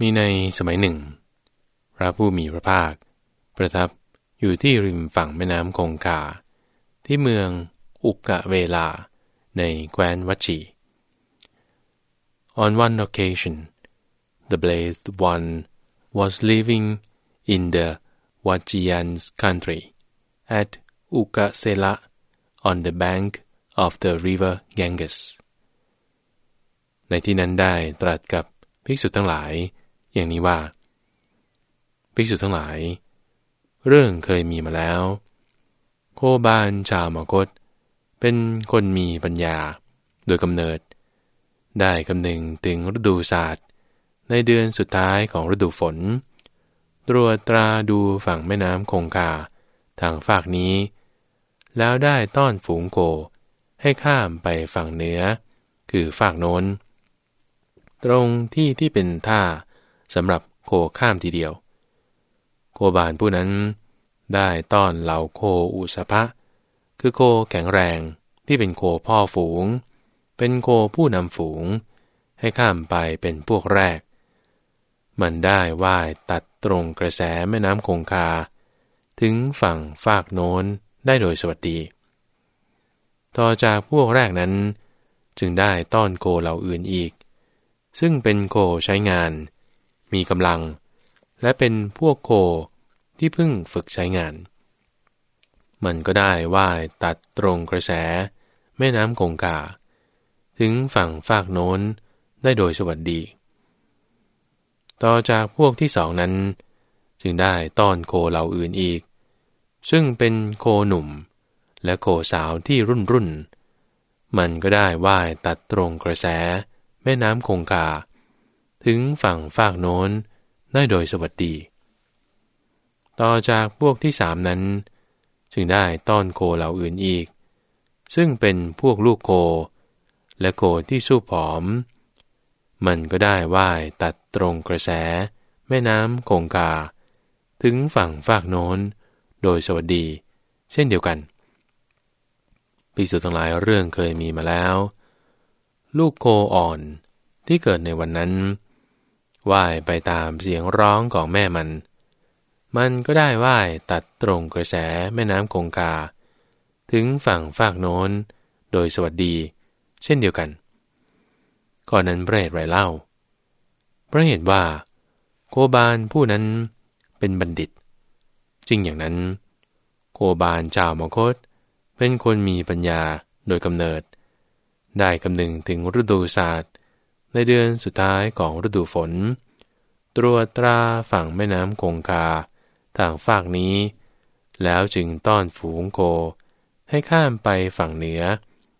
มีในสมัยหนึ่ง พระผู้มีพระภาค ประทับอยู่ที่ริมฝั่งแม่น้ำคงคา ที่เมืองอุกกะเวลา ในแคว้นวัชี On one occasion, the blessed one was living in the Wajian's country at Ukasela on the bank of the river Ganges. ในที่นั้นได้ตรัสกับภิกษุทั้งหลาย อย่างนี้ว่าภิกษุทั้งหลาย เรื่องเคยมีมาแล้ว โคบานชาวมคต เป็นคนมีปัญญา โดยกำเนิด ได้คำนึงถึงฤดูศาสตร์ ในเดือนสุดท้ายของฤดูฝน ตรวจตราดูฝั่งแม่น้ำคงคาทางฝากนี้ แล้วได้ต้อนฝูงโกให้ข้ามไปฝั่งเหนือ คือฝากโน้น ตรงที่ที่เป็นท่า สำหรับโคข้ามทีเดียว โคบานผู้นั้นได้ต้อนเหล่าโคอุสภะคือโคแข็งแรงที่เป็นโคพ่อฝูง เป็นโคผู้นำฝูง ให้ข้ามไปเป็นพวกแรก มันได้ว่ายตัดตรงกระแสแม่น้ำคงคา ถึงฝั่งฝากโน้นได้โดยสวัสดี ต่อจากพวกแรกนั้น จึงได้ต้อนโคเหล่าอื่นอีก ซึ่งเป็นโคใช้งาน มีกำลัง และเป็นพวกโคที่เพิ่งฝึกใช้งาน มันก็ได้ว่ายตัดตรงกระแส แม่น้ำคงคาถึงฝั่งฝากโน้นได้โดยสวัสดี ต่อจากพวกที่สองนั้น จึงได้ต้อนโคเหล่าอื่นอีก ซึ่งเป็นโคหนุ่ม และโคสาวที่รุ่นรุ่น มันก็ได้ว่ายตัดตรงกระแส แม่น้ำคงคา ถึงฝั่งฝากโน้นได้โดยสวัสดี ต่อจากพวกที่สามนั้น จึงได้ต้อนโคเหล่าอื่นอีก ซึ่งเป็นพวกลูกโค และโคที่สู้ผอม มันก็ได้ว่ายตัดตรงกระแส แม่น้ำคงคาถึงฝั่งฝากโน้น โดยสวัสดี เช่นเดียวกันปีสุดทั้งหลายเรื่องเคยมีมาแล้ว ลูกโคอ่อนที่เกิดในวันนั้น ว่ายไปตามเสียงร้องของแม่มัน มันก็ได้ว่ายตัดตรงกระแสแม่น้ำคงคา ถึงฝั่งฝากโน้น โดยสวัสดี เช่นเดียวกันก่อนนั้นพระเหตุไรเล่า พระเหตุว่า โคบานผู้นั้นเป็นบัณฑิต จริงอย่างนั้น โคบานเจ้ามคต เป็นคนมีปัญญาโดยกำเนิด ได้คำนึงถึงฤดูศาสตร์ ในเดือนสุดท้ายของฤดูฝน ตรวจตราฝั่งแม่น้ำคงคาทางฝากนี้ แล้วจึงต้อนฝูงโค ให้ข้ามไปฝั่งเหนือ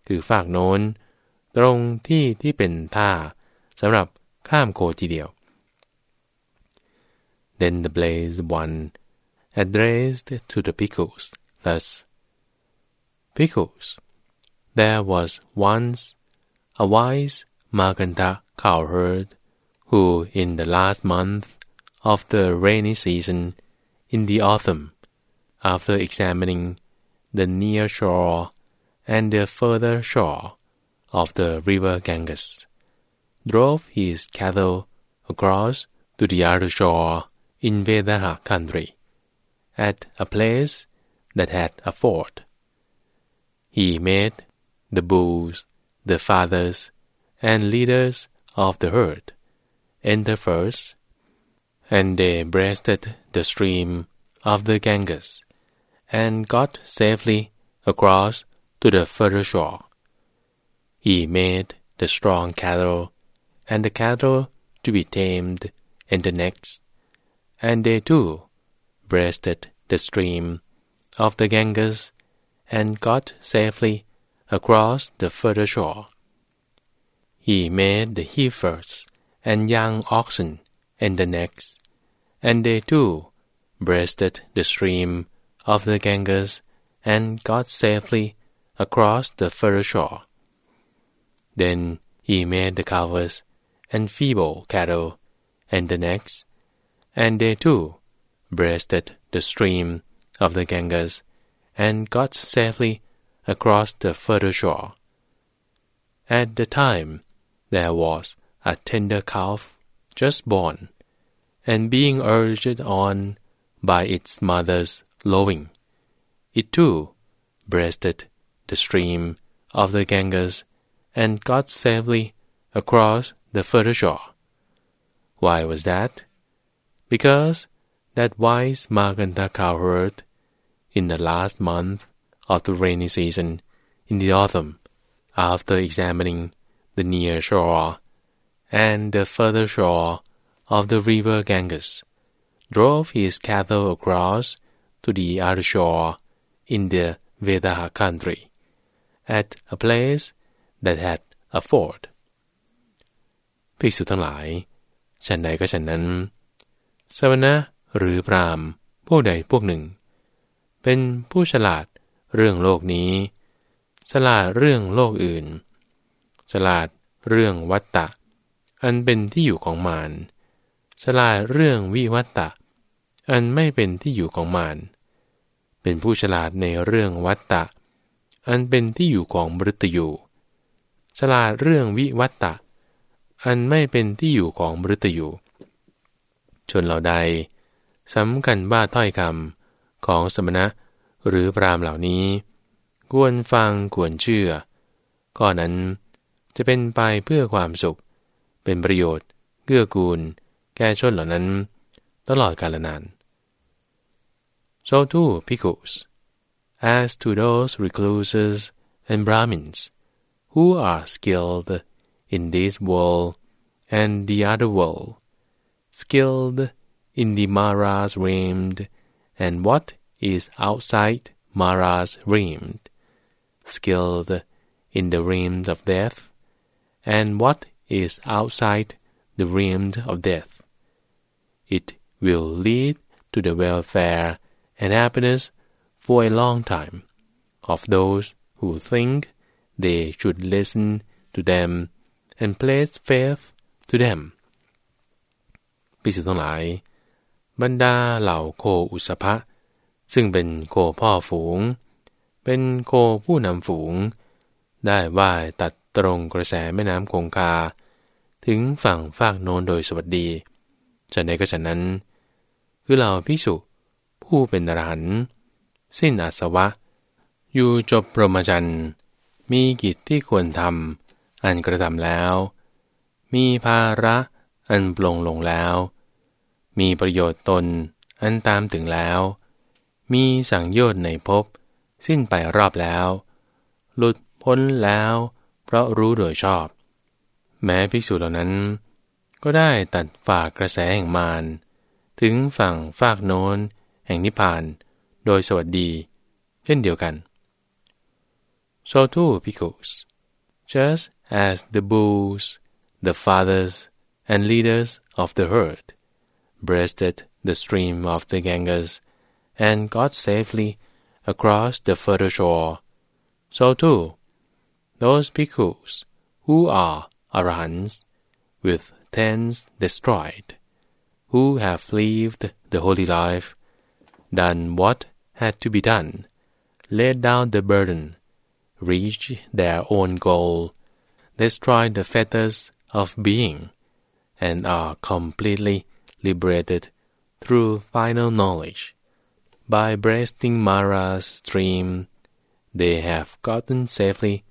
คือฝากโน้น ตรงที่ที่เป็นท่าสำหรับข้ามโคทีเดียว Then the blazed one addressed to the pickles thus Pickles there was once a wise Maganta cowherd, who in the last month of the rainy season, in the autumn, after examining the near shore and the further shore of the river Ganges, drove his cattle across to the other shore in Vedaha country, at a place that had a ford. He made the bulls, the fathers, and leaders of the herd enter first, and they breasted the stream of the Ganges, and got safely across to the further shore. He made the strong cattle and the cattle to be tamed in the next, and they too breasted the stream of the Ganges and got safely across the further shore. He made the heifers and young oxen in the necks, and they too breasted the stream of the Ganges and got safely across the further shore. Then he made the calves and feeble cattle in the necks, and they too breasted the stream of the Ganges and got safely across the further shore. At the time there was a tender calf just born and being urged on by its mother's lowing, it too breasted the stream of the Ganges and got safely across the further shore. Why was that? Because that wise Maganta cowherd, in the last month of the rainy season in the autumn, after examining the near shore and the further shore of the river Ganges, drove his cattle across to the other shore in the Vedaha country, at a place that had a ford. ภิกษุทั้งหลาย ฉันใดก็ฉันนั้น สวนะหรือพรามพวกใดพวกหนึ่ง เป็นผู้ฉลาดเรื่องโลกนี้ ฉลาดเรื่องโลกอื่น ฉลาดเรื่องวัตตะ อันเป็นที่อยู่ของมารฉลาดเรื่องวิวัตตะ อันไม่เป็นที่อยู่ของมารเป็นผู้ฉลาดในเรื่องวัตตะ อันเป็นที่อยู่ของมรตยูฉลาดเรื่องวิวัตตะ อันไม่เป็นที่อยู่ของมรตยูชนเหล่าใดสำคัญบ้าถ้อยคำของสมณะหรือพรามเหล่านี้ ควรฟังควรเชื่อ ก็นั้น จะเป็นไปเพื่อความสุข เป็นประโยชน์เกื้อกูล แก่ชนเหล่านั้น ตลอดกาลนาน so too pickles as to those recluses and Brahmins who are skilled in this world and the other world skilled in the Mara's realm and what is outside Mara's realm skilled in the realm of death and what is outside the realm of death. It will lead to the welfare and happiness for a long time of those who think they should listen to them and place faith to them พิสุทั้งหลาย บรรดาเหล่าโคอุสภะซึ่งเป็นโคพ่อฝูง เป็นโคผู้นำฝูง ได้ว่ายตัด ตรงกระแสแม่น้ำคงคา ถึงฝั่งฟากโนนโดยสวัสดีฉันใดก็ฉันนั้น คือเหล่าพิสุผู้เป็นอรหันต์สิ้นอาสวะ อยู่จบพรหมจรรย์มีกิจที่ควรทำอันกระทำแล้ว มีภาระอันปลงลงแล้ว มีประโยชน์ตนอันตามถึงแล้ว มีสังโยชน์ในภพสิ้นไปรอบแล้ว หลุดพ้นแล้ว เพราะรู้โดยชอบ แม้ภิกษุเหล่านั้น ก็ได้ตัดฝากกระแสแห่งมารถึงฝั่งฝากโน้น แห่งนิพพาน โดยสวัสดี เช่นเดียวกัน so too because just as the bulls the fathers and leaders of the herd breasted the stream of the Ganges and got safely across the further shore so too those bhikkhus who are arahants, with tens destroyed, who have lived the holy life, done what had to be done, laid down the burden, reached their own goal, destroyed the fetters of being, and are completely liberated through final knowledge. By breasting Mara's stream, they have gotten safely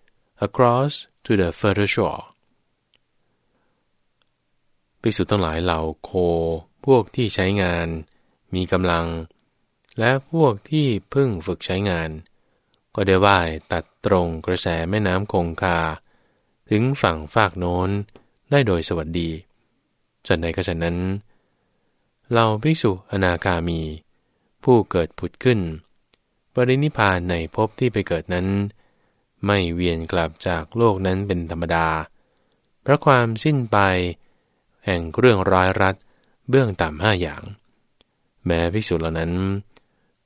across to the further shore ภิกษุทั้งหลายเหล่าโค พวกที่ใช้งาน มีกำลัง และพวกที่เพิ่งฝึกใช้งาน ก็ได้ว่ายตัดตรงกระแสแม่น้ำคงคา ถึงฝั่งฟากโน้นได้โดยสวัสดีจันใดก็ฉะนั้นเราภิกษุอนาคามี ผู้เกิดผุดขึ้น ปรินิพานในภพที่ไปเกิดนั้น ไม่เวียนกลับจากโลกนั้นเป็นธรรมดา เพราะความสิ้นไป แห่งเรื่องร้อยรัดเบื้องต่ำห้าอย่าง แม้ภิกษุเหล่านั้น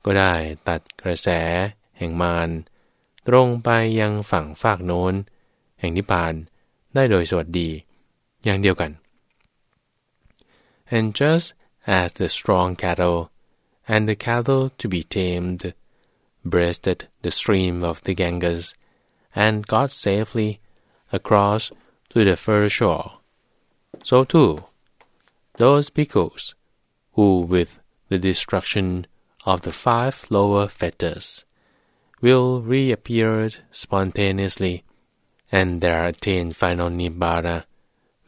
ก็ได้ตัดกระแส แห่งมารตรงไปยังฝั่งฟากโน้น แห่งนิพพานได้โดยสวัสดี อย่างเดียวกัน and just as the strong cattle and the cattle to be tamed breasted the stream of the Ganges and got safely across to the further shore. So too, those bhikkhus who with the destruction of the five lower fetters will reappear spontaneously and there attain final nibbana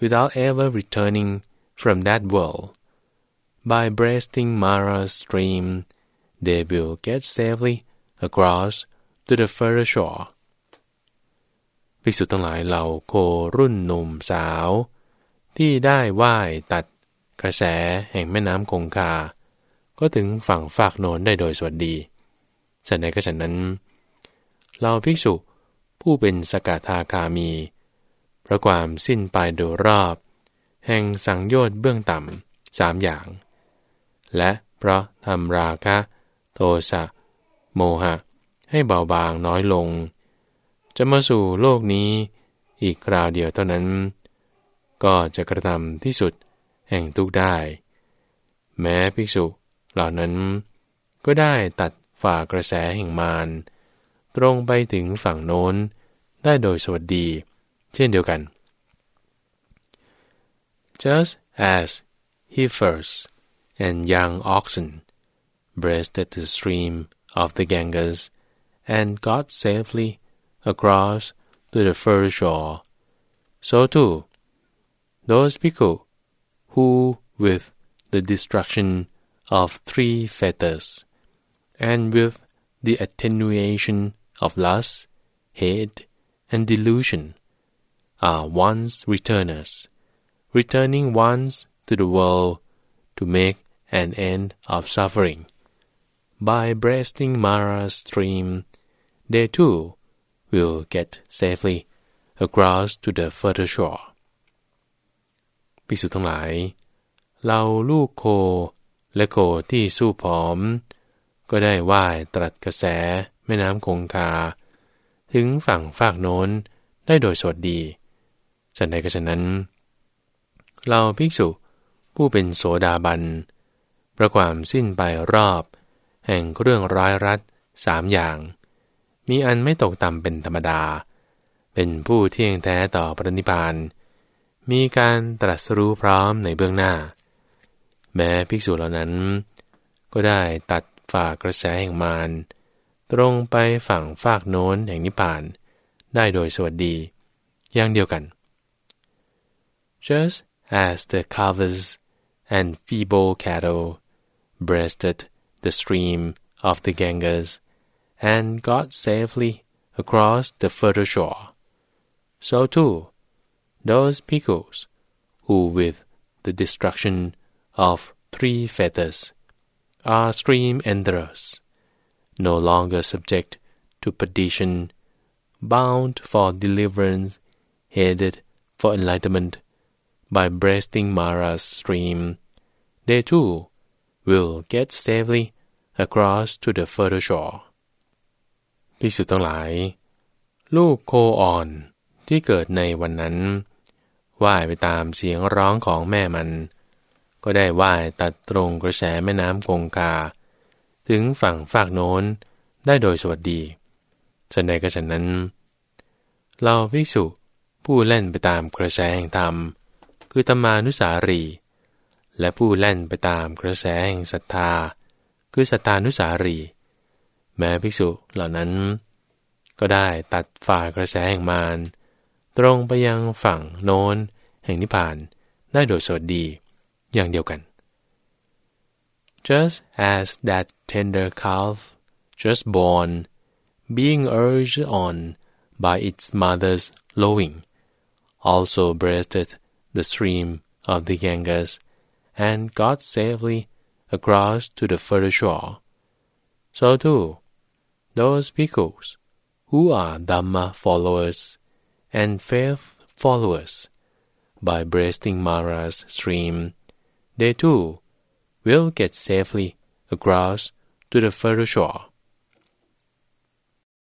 without ever returning from that world. By breasting Mara's stream, they will get safely across to the further shore. ภิกษุทั้งหลายเหล่าโครุ่นหนุ่มสาว ที่ได้ว่ายตัดกระแสแห่งแม่น้ำคงคา ก็ถึงฝั่งฝากโนนได้โดยสวัสดีฉันใดก็ฉันนั้นเราภิกษุผู้เป็นสกทาคามีเพราะความสิ้นไปโดยรอบ แห่งสังโยชน์เบื้องต่ำสามอย่าง และเพราะทำราคะ โทสะ โมหะ ให้เบาบางน้อยลง จะมาสู่โลกนี้อีกคราวเดียวเท่านั้น ก็จะกระทำที่สุดแห่งทุกได้ แม้ภิกษุเหล่านั้น ก็ได้ตัดฝ่ากระแสแห่งมารตรงไปถึงฝั่งโน้นได้โดยสวัสดี เช่นเดียวกัน just as heifers and young oxen breasted the stream of the Ganges and got safely across to the further shore, so too those people who, with the destruction of three fetters and with the attenuation of lust, hate, and delusion, are once returners, returning once to the world to make an end of suffering. By breasting Mara's stream, they too will get safely across to the further shore. ภิกษุทั้งหลายเราลูกโคและโคที่สู้ผอม ก็ได้ว่ายตรัสกระแสแม่น้ำคงคา ถึงฝั่งฝากโน้นได้โดยสวัสดีฉันใดก็ฉะนั้น เราภิกษุผู้เป็นโสดาบันประความสิ้นไปรอบ แห่งเรื่องร้ายรัดสามอย่าง มีอันไม่ตกต่ำเป็นธรรมดา เป็นผู้เที่ยงแท้ต่อปรินิพาน มีการตรัสรู้พร้อมในเบื้องหน้า แม้ภิกษุเหล่านั้น ก็ได้ตัดฝากกระแสแห่งมารตรงไปฝั่งฝากโน้นแห่งนิพพาน ได้โดยสวัสดีอย่างเดียวกัน just as the calves and feeble cattle breasted the stream of the Ganges and got safely across the further shore, so too those pickles who with the destruction of three feathers are stream enterers no longer subject to perdition, bound for deliverance, headed for enlightenment, by breasting Mara's stream, they too will get safely across to the further shore. พิสุทั้งหลาย ลูกโคอ่อนที่เกิดในวันนั้นว่ายไปตามเสียงร้องของแม่มัน ก็ได้ว่ายตัดตรงกระแสแม่น้ำคงคา ถึงฝั่งฝากโน้นได้โดยสวัสดีฉันใดก็ฉันนั้น เราภิกษุผู้เล่นไปตามกระแสแห่งธรรม คือธรรมานุสารี และผู้เล่นไปตามกระแสแห่งศรัทธา คือสัทธานุสารี แม้ภิกษุเหล่านั้น ก็ได้ตัดฝ่ากระแสแห่งมารตรงไปยังฝั่งโน้นแห่งนิพพานได้โดยสวัสดีอย่างเดียวกัน just as that tender calf, just born, being urged on by its mother's lowing, also breasted the stream of the Ganges and got safely across to the further shore. So too, those bhikkhus who are Dhamma followers and faith followers, by breasting Mara's stream, they too will get safely across to the further shore